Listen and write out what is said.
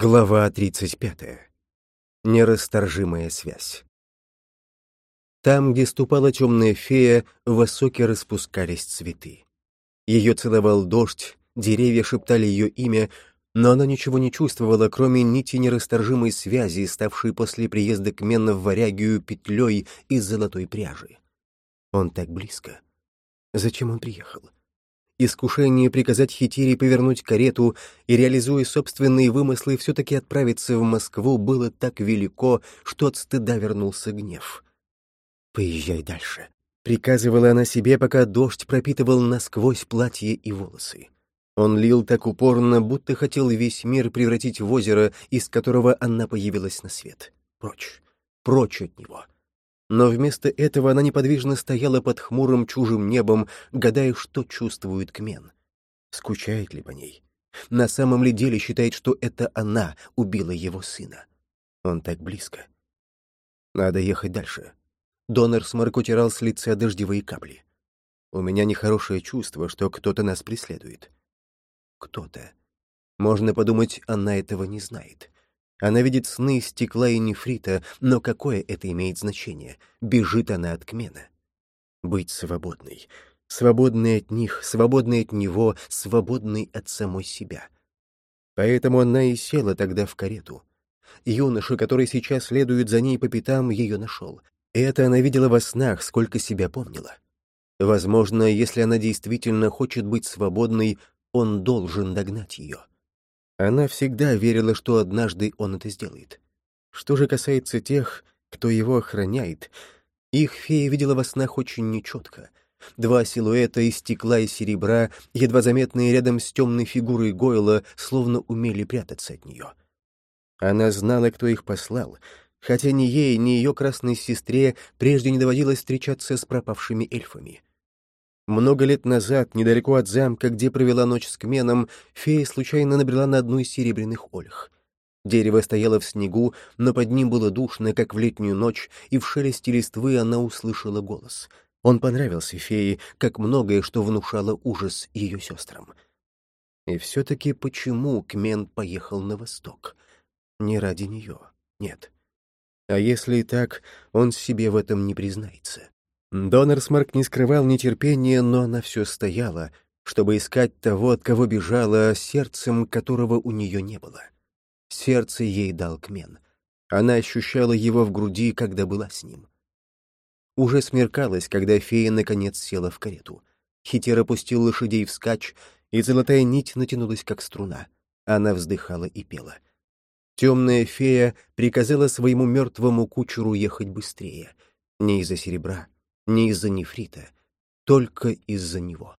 Глава 35. Нерасторжимая связь. Там, где ступала темная фея, в осоке распускались цветы. Ее целовал дождь, деревья шептали ее имя, но она ничего не чувствовала, кроме нити нерасторжимой связи, ставшей после приезда к Менна в Варягию петлей из золотой пряжи. Он так близко. Зачем он приехал? Искушение приказать Хитире повернуть карету и, реализуя собственные вымыслы, все-таки отправиться в Москву было так велико, что от стыда вернулся гнев. «Поезжай дальше», — приказывала она себе, пока дождь пропитывал насквозь платье и волосы. Он лил так упорно, будто хотел весь мир превратить в озеро, из которого она появилась на свет. Прочь, прочь от него. Но вместо этого она неподвижно стояла под хмурым чужим небом, гадая, что чувствует Кмен. Скучает ли по ней? На самом ли деле считает, что это она убила его сына? Он так близко. Надо ехать дальше. Донор сморк утирал с лица дождевые капли. У меня нехорошее чувство, что кто-то нас преследует. Кто-то. Можно подумать, она этого не знает. Она видит сны стекла и нефрита, но какое это имеет значение? Бежит она от Кмена. Быть свободной. Свободной от них, свободной от него, свободной от самой себя. Поэтому она и села тогда в карету. Юноша, который сейчас следует за ней по пятам, ее нашел. Это она видела во снах, сколько себя помнила. Возможно, если она действительно хочет быть свободной, он должен догнать ее. Она всегда верила, что однажды он это сделает. Что же касается тех, кто его охраняет, их фея видела во снах очень нечетко. Два силуэта из стекла и серебра, едва заметные рядом с темной фигурой Гойла, словно умели прятаться от нее. Она знала, кто их послал, хотя ни ей, ни ее красной сестре прежде не доводилось встречаться с пропавшими эльфами. Много лет назад, недалеко от замка, где провела ночь с Кменом, фея случайно набрела на одну из серебряных ольх. Дерево стояло в снегу, но под ним было душно, как в летнюю ночь, и в шелесте листвы она услышала голос. Он понравился фее, как многое, что внушало ужас ее сестрам. И все-таки почему Кмен поехал на восток? Не ради нее, нет. А если и так, он себе в этом не признается. Донорсмарк не скрывал нетерпения, но она все стояла, чтобы искать того, от кого бежала, сердцем которого у нее не было. Сердце ей дал Кмен. Она ощущала его в груди, когда была с ним. Уже смеркалось, когда фея наконец села в карету. Хитер опустил лошадей вскачь, и золотая нить натянулась, как струна. Она вздыхала и пела. Темная фея приказала своему мертвому кучеру ехать быстрее. Не из-за серебра, не из-за нефрита, только из-за него.